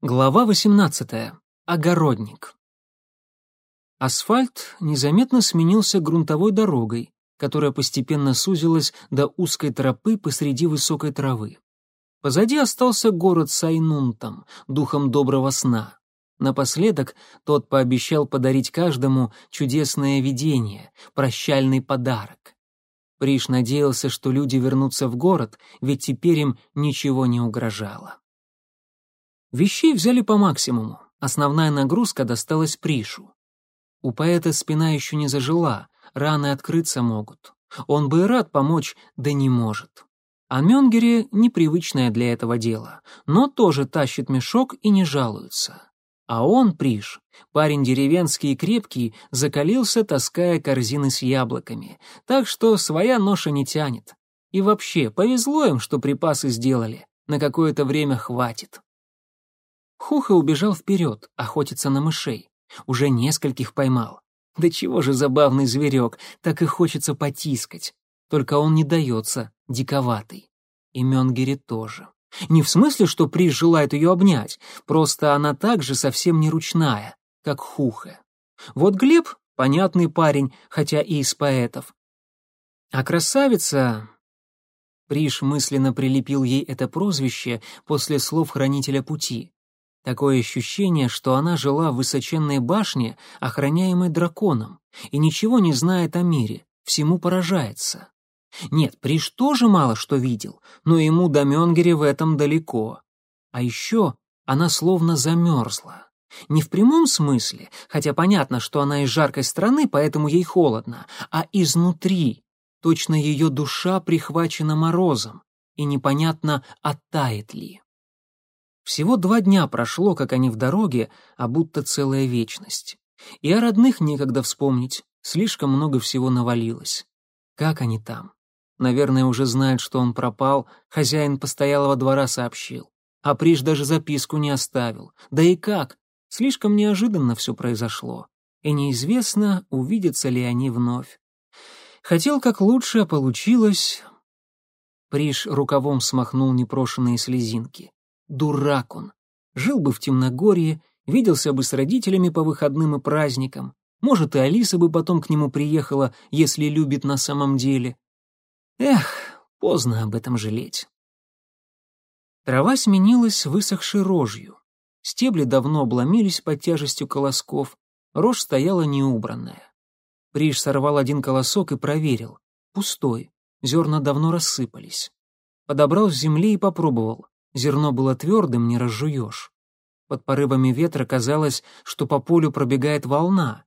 Глава 18. Огородник. Асфальт незаметно сменился грунтовой дорогой, которая постепенно сузилась до узкой тропы посреди высокой травы. Позади остался город Сайнунтом, духом доброго сна. Напоследок тот пообещал подарить каждому чудесное видение, прощальный подарок. Приш надеялся, что люди вернутся в город, ведь теперь им ничего не угрожало. Вещей взяли по максимуму. Основная нагрузка досталась Пришу. У поэта спина еще не зажила, раны открыться могут. Он бы и рад помочь, да не может. А Мёнгере непривычное для этого дело, но тоже тащит мешок и не жалуется. А он, Приш, парень деревенский и крепкий, закалился, таская корзины с яблоками, так что своя ноша не тянет. И вообще, повезло им, что припасы сделали, на какое-то время хватит. Хуха убежал вперед, охотиться на мышей. Уже нескольких поймал. Да чего же забавный зверек, так и хочется потискать. Только он не дается, диковатый. И Менгери тоже. Не в смысле, что Приш желает ее обнять, просто она также совсем не ручная, как Хуха. Вот Глеб — понятный парень, хотя и из поэтов. А красавица... Приш мысленно прилепил ей это прозвище после слов хранителя пути. Такое ощущение, что она жила в высоченной башне, охраняемой драконом, и ничего не знает о мире, всему поражается. Нет, Приш тоже мало что видел, но ему до Мёнгере в этом далеко. А еще она словно замерзла. Не в прямом смысле, хотя понятно, что она из жаркой страны, поэтому ей холодно, а изнутри. Точно ее душа прихвачена морозом, и непонятно, оттает ли. Всего два дня прошло, как они в дороге, а будто целая вечность. И о родных некогда вспомнить, слишком много всего навалилось. Как они там? Наверное, уже знают, что он пропал, хозяин постоялого двора сообщил. А Приш даже записку не оставил. Да и как? Слишком неожиданно все произошло. И неизвестно, увидятся ли они вновь. Хотел как лучше, а получилось... Приш рукавом смахнул непрошенные слезинки. Дурак он. Жил бы в Темногорье, виделся бы с родителями по выходным и праздникам. Может, и Алиса бы потом к нему приехала, если любит на самом деле. Эх, поздно об этом жалеть. Трава сменилась высохшей рожью. Стебли давно обломились под тяжестью колосков, рожь стояла неубранная. Приш сорвал один колосок и проверил. Пустой, зерна давно рассыпались. Подобрал с земли и попробовал. Зерно было твердым, не разжуешь. Под порывами ветра казалось, что по полю пробегает волна.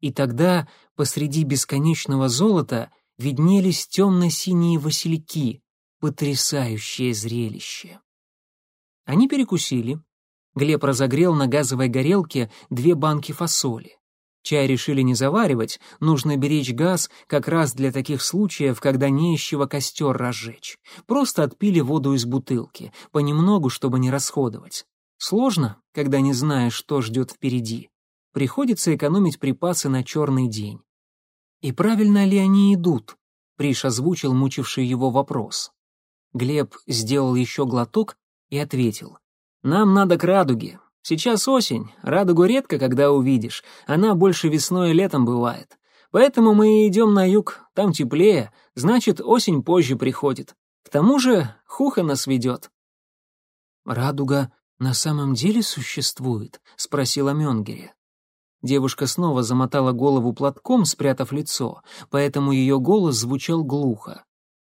И тогда посреди бесконечного золота виднелись темно-синие васильки, потрясающее зрелище. Они перекусили. Глеб разогрел на газовой горелке две банки фасоли. Чай решили не заваривать, нужно беречь газ как раз для таких случаев, когда не из чего костер разжечь. Просто отпили воду из бутылки, понемногу, чтобы не расходовать. Сложно, когда не знаешь, что ждет впереди. Приходится экономить припасы на черный день. И правильно ли они идут? Приш озвучил мучивший его вопрос. Глеб сделал еще глоток и ответил. «Нам надо к радуге. Сейчас осень, радугу редко когда увидишь, она больше весной и летом бывает. Поэтому мы идем на юг, там теплее, значит, осень позже приходит. К тому же хуха нас ведет». «Радуга на самом деле существует?» — спросила Мёнгере. Девушка снова замотала голову платком, спрятав лицо, поэтому ее голос звучал глухо.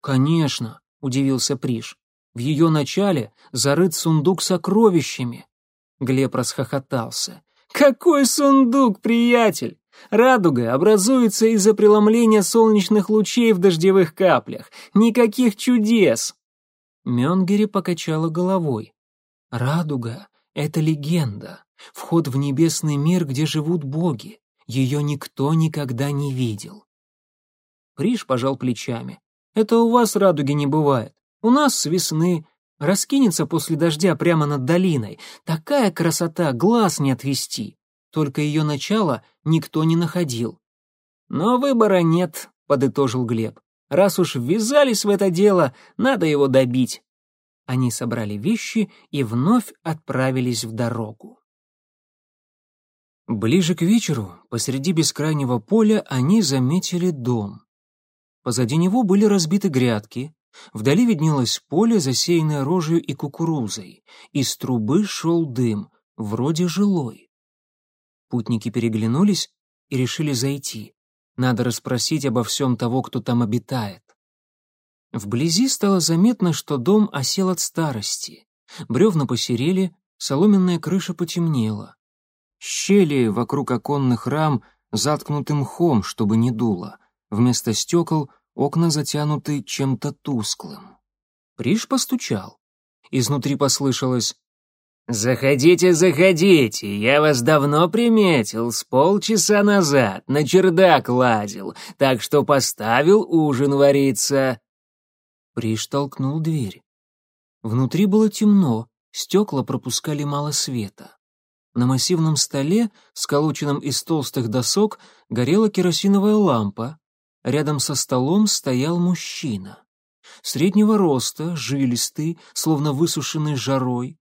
«Конечно», — удивился Приш, — «в ее начале зарыт сундук с сокровищами». Глеб расхохотался. «Какой сундук, приятель! Радуга образуется из-за преломления солнечных лучей в дождевых каплях. Никаких чудес!» Мёнгери покачала головой. «Радуга — это легенда, вход в небесный мир, где живут боги. Ее никто никогда не видел». Приш пожал плечами. «Это у вас радуги не бывает. У нас с весны Раскинется после дождя прямо над долиной. Такая красота, глаз не отвести. Только ее начало никто не находил. «Но выбора нет», — подытожил Глеб. «Раз уж ввязались в это дело, надо его добить». Они собрали вещи и вновь отправились в дорогу. Ближе к вечеру, посреди бескрайнего поля, они заметили дом. Позади него были разбиты грядки, вдали виднелось поле, засеянное рожью и кукурузой. Из трубы шел дым, вроде жилой. Путники переглянулись и решили зайти. Надо расспросить обо всем того, кто там обитает. Вблизи стало заметно, что дом осел от старости. Бревна посерели, соломенная крыша потемнела. Щели вокруг оконных рам заткнуты мхом, чтобы не дуло. Вместо стекол окна затянуты чем-то тусклым. Приш постучал. Изнутри послышалось «Заходите, заходите, я вас давно приметил, с полчаса назад, на чердак лазил, так что поставил ужин вариться». Приш толкнул дверь. Внутри было темно, стекла пропускали мало света. На массивном столе, сколоченном из толстых досок, горела керосиновая лампа. Рядом со столом стоял мужчина. Среднего роста, жилистый, словно высушенный жарой.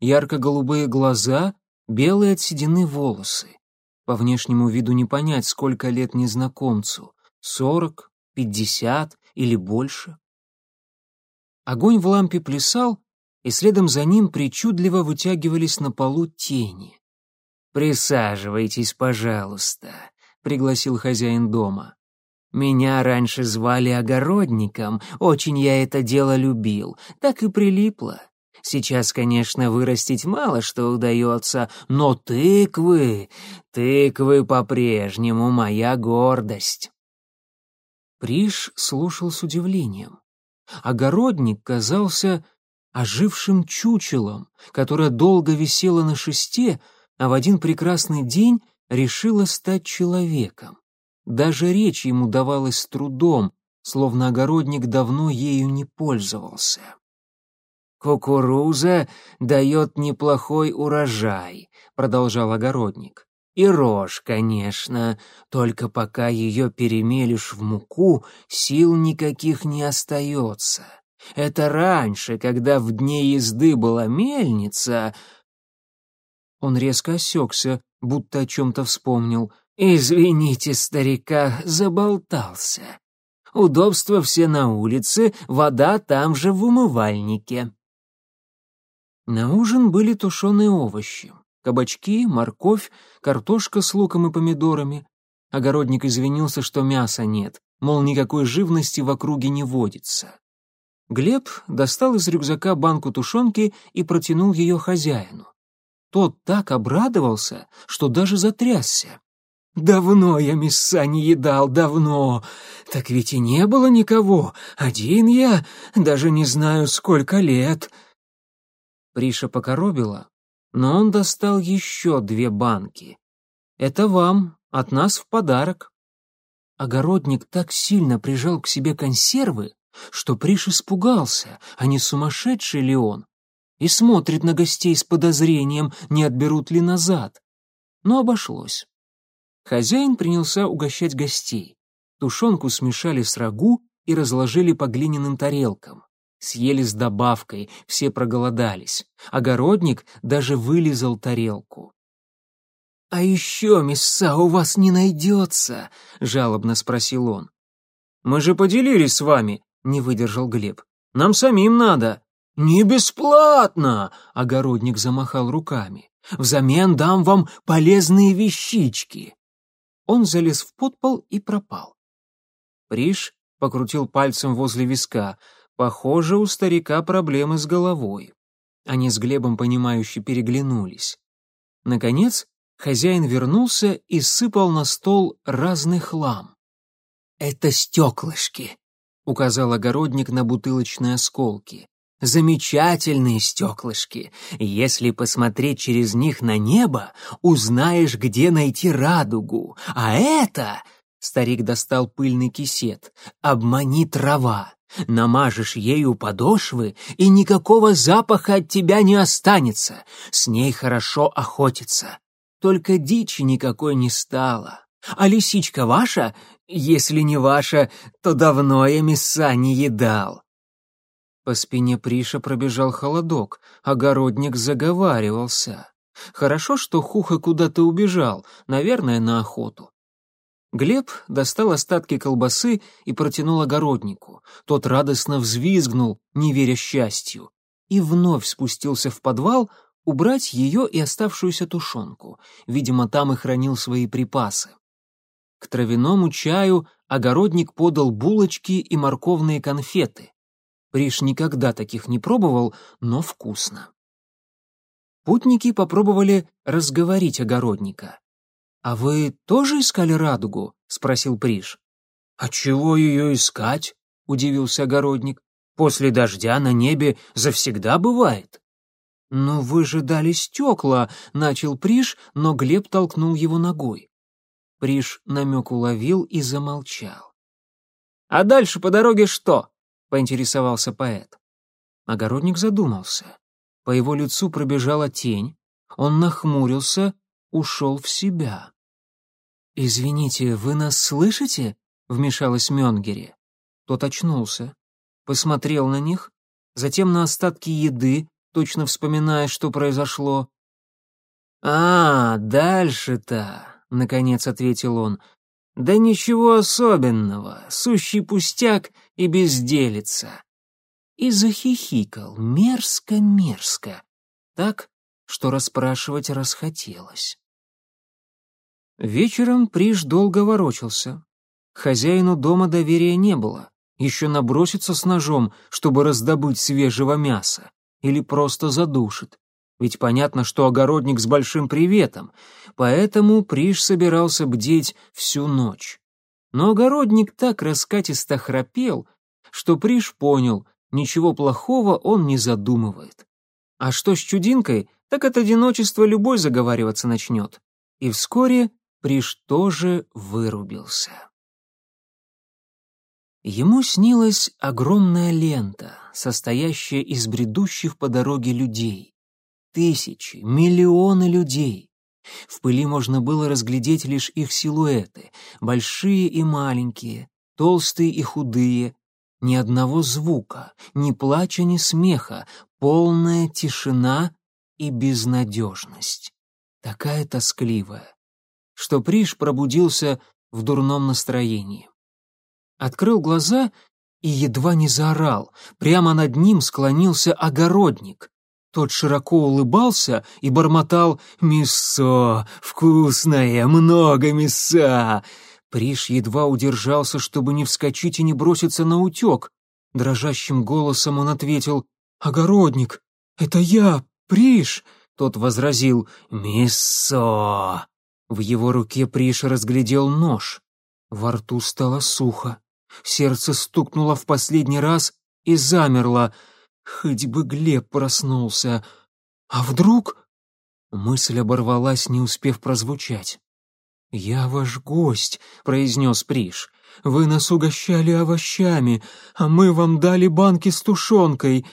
Ярко-голубые глаза, белые от седины волосы. По внешнему виду не понять, сколько лет незнакомцу. Сорок, пятьдесят или больше. Огонь в лампе плясал, и следом за ним причудливо вытягивались на полу тени. «Присаживайтесь, пожалуйста», — пригласил хозяин дома. «Меня раньше звали огородником, очень я это дело любил, так и прилипло. Сейчас, конечно, вырастить мало что удается, но тыквы, тыквы по-прежнему моя гордость». Приш слушал с удивлением. Огородник казался ожившим чучелом, которое долго висело на шесте, а в один прекрасный день решило стать человеком. Даже речь ему давалась с трудом, словно огородник давно ею не пользовался. «Кукуруза дает неплохой урожай», — продолжал огородник. «И рожь, конечно, только пока ее перемелешь в муку, сил никаких не остается. Это раньше, когда в дне езды была мельница...» Он резко осекся, будто о чем-то вспомнил. «Извините, старика, заболтался. Удобства все на улице, вода там же в умывальнике». На ужин были тушеные овощи. Кабачки, морковь, картошка с луком и помидорами. Огородник извинился, что мяса нет, мол, никакой живности в округе не водится. Глеб достал из рюкзака банку тушенки и протянул ее хозяину. Тот так обрадовался, что даже затрясся. «Давно я мяса не едал, давно. Так ведь и не было никого. Один я, даже не знаю, сколько лет». Приша покоробила, но он достал еще две банки. «Это вам, от нас в подарок». Огородник так сильно прижал к себе консервы, что Приш испугался, а не сумасшедший ли он, и смотрит на гостей с подозрением, не отберут ли назад. Но обошлось. Хозяин принялся угощать гостей. Тушенку смешали с рагу и разложили по глиняным тарелкам. Съели с добавкой, все проголодались. Огородник даже вылизал тарелку. «А еще мяса у вас не найдется?» — жалобно спросил он. «Мы же поделились с вами», — не выдержал Глеб. «Нам самим надо». «Не бесплатно!» — огородник замахал руками. «Взамен дам вам полезные вещички». Он залез в подпол и пропал. Приш покрутил пальцем возле виска. Похоже, у старика проблемы с головой. Они с Глебом, понимающе переглянулись. Наконец, хозяин вернулся и сыпал на стол разный хлам. «Это стеклышки», — указал огородник на бутылочные осколки. «Замечательные стеклышки. Если посмотреть через них на небо, узнаешь, где найти радугу. А это...» — старик достал пыльный кисет. «Обмани трава. Намажешь ею подошвы, и никакого запаха от тебя не останется. С ней хорошо охотиться. Только дичи никакой не стало. А лисичка ваша? Если не ваша, то давно я мяса не едал. По спине Приша пробежал холодок, огородник заговаривался. Хорошо, что Хуха куда-то убежал, наверное, на охоту. Глеб достал остатки колбасы и протянул огороднику. Тот радостно взвизгнул, не веря счастью, и вновь спустился в подвал убрать ее и оставшуюся тушенку. Видимо, там и хранил свои припасы. К травяному чаю огородник подал булочки и морковные конфеты. Приш никогда таких не пробовал, но вкусно. Путники попробовали разговорить огородника. «А вы тоже искали радугу?» — спросил Приш. «А чего ее искать?» — удивился огородник. «После дождя на небе завсегда бывает». «Но вы же дали стекла», — начал Приш, но Глеб толкнул его ногой. Приш намек уловил и замолчал. «А дальше по дороге что?» — поинтересовался поэт. Огородник задумался. По его лицу пробежала тень. Он нахмурился, ушел в себя. «Извините, вы нас слышите?» — вмешалась Мёнгери. Тот очнулся, посмотрел на них, затем на остатки еды, точно вспоминая, что произошло. «А, дальше-то», — наконец ответил он, — «да ничего особенного, сущий пустяк и безделица». И захихикал мерзко-мерзко, так, что расспрашивать расхотелось. Вечером Приш долго ворочался. Хозяину дома доверия не было. Еще набросится с ножом, чтобы раздобыть свежего мяса. Или просто задушит. Ведь понятно, что огородник с большим приветом. Поэтому Приш собирался бдеть всю ночь. Но огородник так раскатисто храпел, что Приш понял, ничего плохого он не задумывает. А что с чудинкой, так от одиночества любой заговариваться начнет. И вскоре Приш тоже вырубился. Ему снилась огромная лента, состоящая из бредущих по дороге людей. Тысячи, миллионы людей. В пыли можно было разглядеть лишь их силуэты, большие и маленькие, толстые и худые. Ни одного звука, ни плача, ни смеха, полная тишина и безнадежность. Такая тоскливая, что Приш пробудился в дурном настроении. Открыл глаза и едва не заорал. Прямо над ним склонился огородник. Тот широко улыбался и бормотал «Мясо! Вкусное! Много мяса!» Приш едва удержался, чтобы не вскочить и не броситься на утек. Дрожащим голосом он ответил «Огородник! Это я, Приш!» Тот возразил «Мясо!» В его руке Приш разглядел нож. Во рту стало сухо. Сердце стукнуло в последний раз и замерло. Хоть бы Глеб проснулся. А вдруг... Мысль оборвалась, не успев прозвучать. «Я ваш гость», — произнес Приш. «Вы нас угощали овощами, а мы вам дали банки с тушенкой».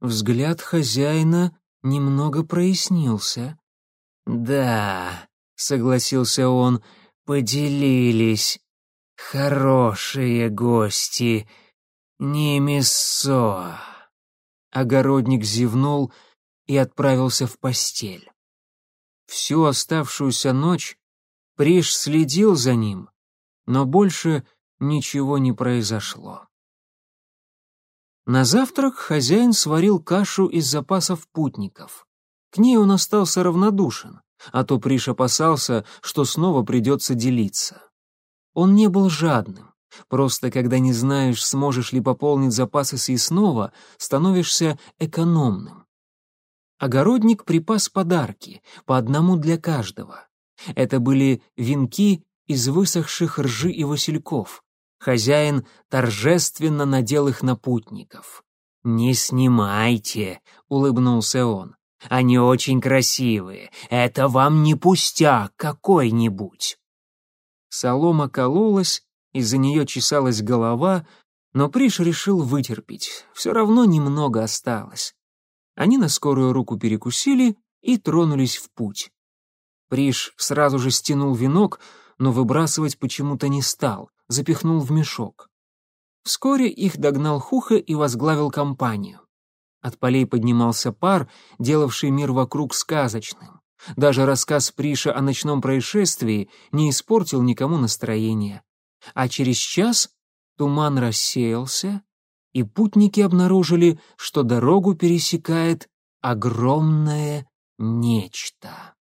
Взгляд хозяина немного прояснился. «Да, согласился он, поделились. Хорошие гости, не мясо. Огородник зевнул и отправился в постель. Всю оставшуюся ночь Приш следил за ним, но больше ничего не произошло. На завтрак хозяин сварил кашу из запасов путников. К ней он остался равнодушен а то Приш опасался, что снова придется делиться. Он не был жадным, просто когда не знаешь, сможешь ли пополнить запасы съестного, становишься экономным. Огородник припас подарки, по одному для каждого. Это были венки из высохших ржи и васильков. Хозяин торжественно надел их на путников. «Не снимайте», — улыбнулся он. Они очень красивые. Это вам не пустяк какой-нибудь». Солома кололась, из-за нее чесалась голова, но Приш решил вытерпеть. Все равно немного осталось. Они на скорую руку перекусили и тронулись в путь. Приш сразу же стянул венок, но выбрасывать почему-то не стал, запихнул в мешок. Вскоре их догнал Хуха и возглавил компанию. От полей поднимался пар, делавший мир вокруг сказочным. Даже рассказ Приша о ночном происшествии не испортил никому настроение. А через час туман рассеялся, и путники обнаружили, что дорогу пересекает огромное нечто.